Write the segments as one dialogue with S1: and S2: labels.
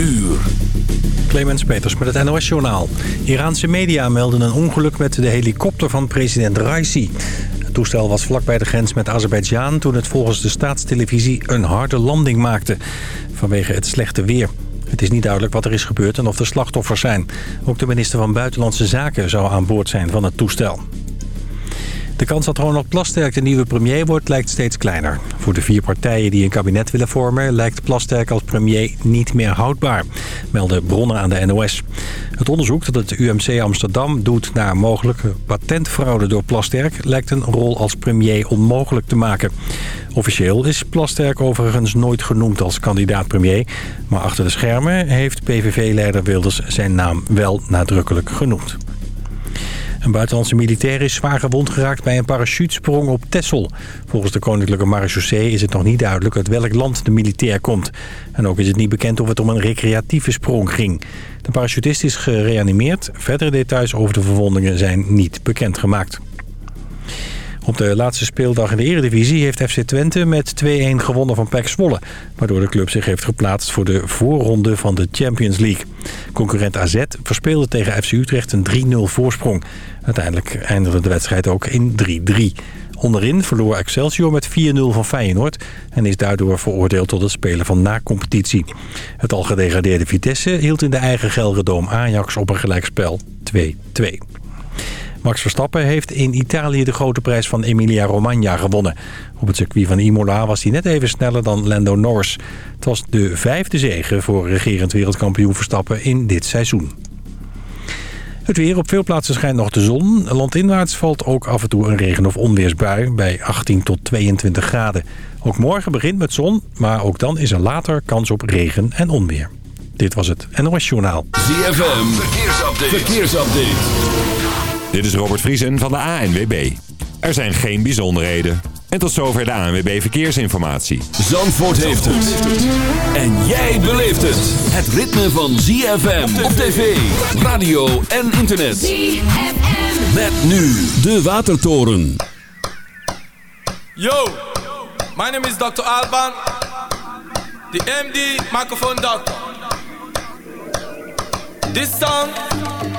S1: uur.
S2: Clemens Peters met het NOS-journaal. Iraanse media melden een ongeluk met de helikopter van president Raisi. Het toestel was vlakbij de grens met Azerbeidzjan... toen het volgens de staatstelevisie een harde landing maakte. Vanwege het slechte weer. Het is niet duidelijk wat er is gebeurd en of er slachtoffers zijn. Ook de minister van Buitenlandse Zaken zou aan boord zijn van het toestel. De kans dat Ronald Plasterk de nieuwe premier wordt lijkt steeds kleiner. Voor de vier partijen die een kabinet willen vormen... lijkt Plasterk als premier niet meer houdbaar, melden bronnen aan de NOS. Het onderzoek dat het UMC Amsterdam doet naar mogelijke patentfraude door Plasterk... lijkt een rol als premier onmogelijk te maken. Officieel is Plasterk overigens nooit genoemd als kandidaat-premier... maar achter de schermen heeft PVV-leider Wilders zijn naam wel nadrukkelijk genoemd. Een buitenlandse militair is zwaar gewond geraakt bij een parachutesprong op Texel. Volgens de Koninklijke Marechaussee is het nog niet duidelijk uit welk land de militair komt. En ook is het niet bekend of het om een recreatieve sprong ging. De parachutist is gereanimeerd. Verdere details over de verwondingen zijn niet bekendgemaakt. Op de laatste speeldag in de Eredivisie heeft FC Twente met 2-1 gewonnen van PEC Zwolle. Waardoor de club zich heeft geplaatst voor de voorronde van de Champions League. Concurrent AZ verspeelde tegen FC Utrecht een 3-0 voorsprong. Uiteindelijk eindigde de wedstrijd ook in 3-3. Onderin verloor Excelsior met 4-0 van Feyenoord... en is daardoor veroordeeld tot het spelen van na-competitie. Het al gedegradeerde Vitesse hield in de eigen Gelredoom Ajax op een gelijkspel 2-2. Max Verstappen heeft in Italië de grote prijs van Emilia-Romagna gewonnen. Op het circuit van Imola was hij net even sneller dan Lando Norris. Het was de vijfde zege voor regerend wereldkampioen Verstappen in dit seizoen. Het weer. Op veel plaatsen schijnt nog de zon. Landinwaarts valt ook af en toe een regen- of onweersbui bij 18 tot 22 graden. Ook morgen begint met zon, maar ook dan is er later kans op regen en onweer. Dit was het NOS Journaal.
S1: ZFM. Verkeersupdate. Verkeersupdate.
S3: Dit is Robert Vriesen van de ANWB. Er zijn geen bijzonderheden. En tot zover de ANWB Verkeersinformatie.
S1: Zandvoort heeft het. En jij beleeft het. Het ritme van ZFM op tv, radio en internet. ZFM. Met nu de Watertoren.
S4: Yo, my name is Dr. Alban. The MD microphone doctor. This song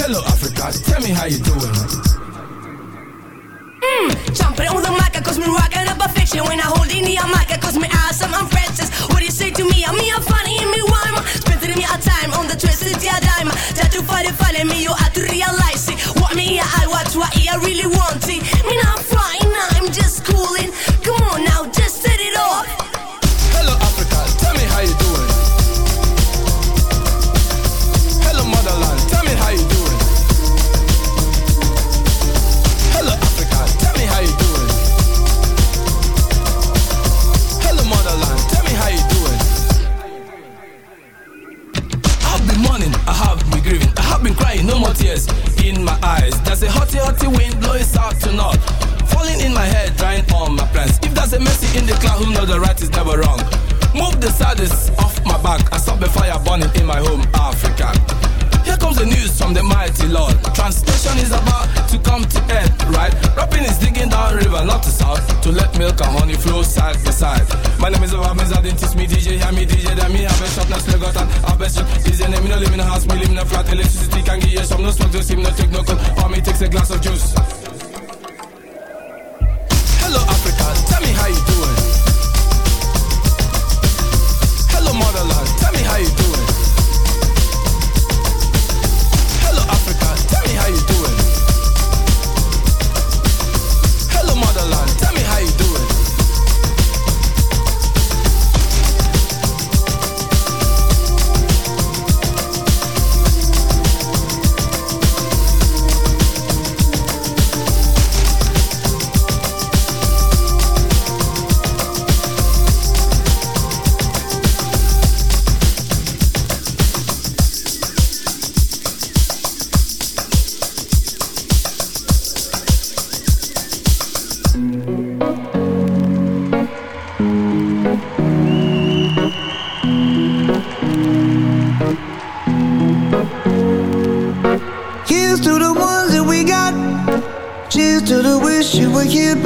S4: Hello, Africa. Tell me how you doing.
S5: Mmm, jumping on the mic, cause me rocking up a fiction When I hold in the mic, cause me awesome, I'm Francis What do you say to me? I'm me, I'm funny, and me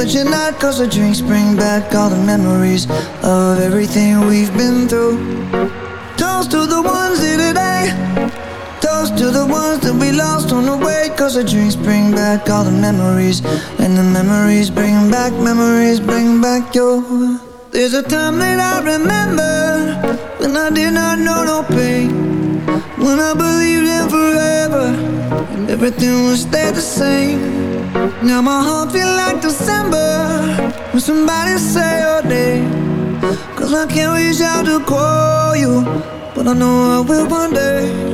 S6: but you're not. Cause the drinks bring back all the memories of everything we've been through. Toast to the ones here today. To the ones that we lost on the way. Cause the drinks bring back all the memories. And the memories bring back, memories bring back your. There's a time that I remember when I did not know no pain. When I believed in forever and everything would stay the same. Now my heart feel like December when somebody say your name. Cause I can't reach out to call you, but I know I will one day.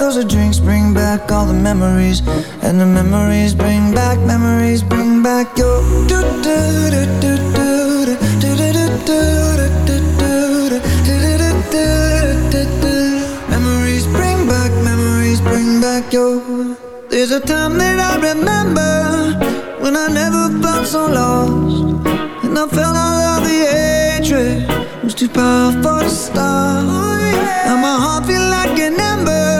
S6: Cause the drinks bring back all the memories. And the memories bring back, memories bring back your. Memories bring back, memories bring back your. There's a time that I remember when I never felt so lost, and I felt all of the hatred was too powerful to stop. Now my heart feel like an ember,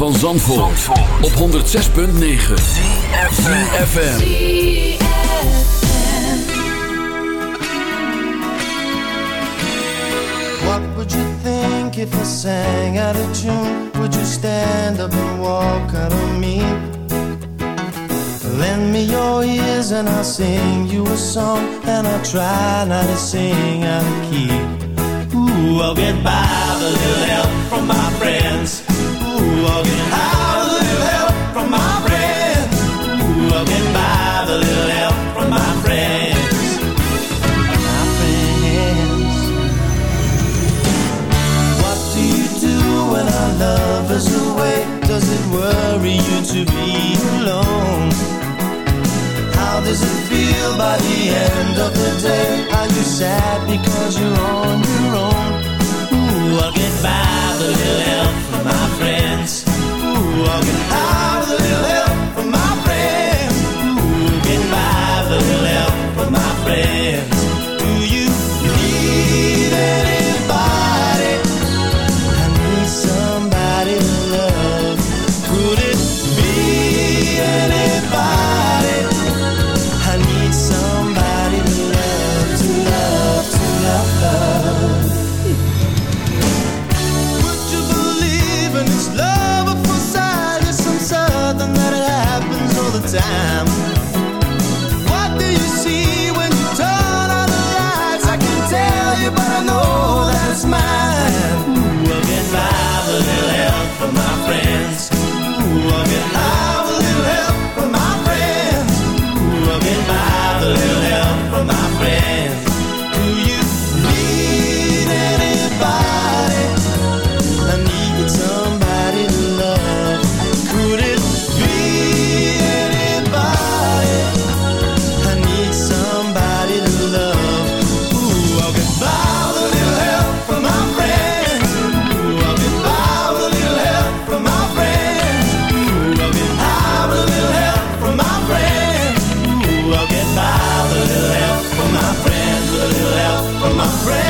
S1: van Zandvoort, op 106.9 CFFM
S7: What would you think if I sang out of tune? Would you stand up and walk out on me? Lend me your ears and I'll sing you a song And I'll try not to sing out of key Ooh, I'll get by a little help from my end day? Are you sad because you're on your own? Ooh, I'll get by little help from my friends, a little help from my friends.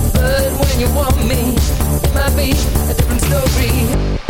S8: When you want me, it might be a different story.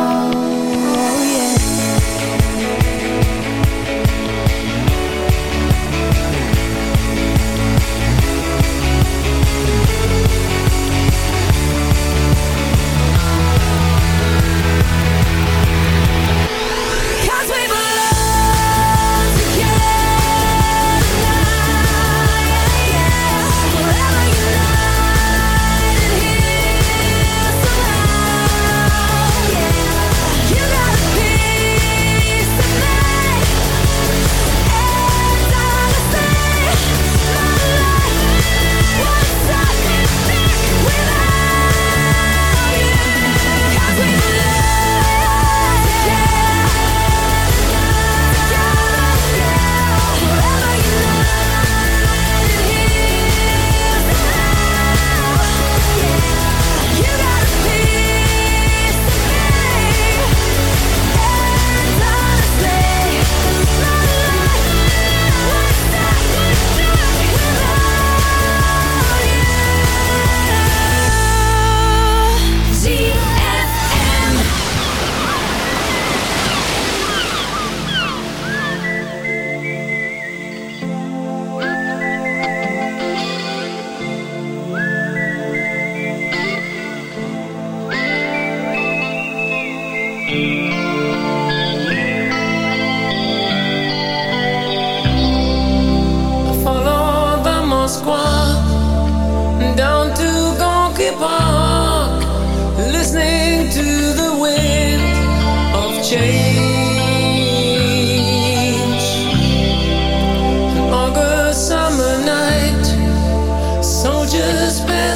S8: You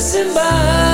S9: passing by.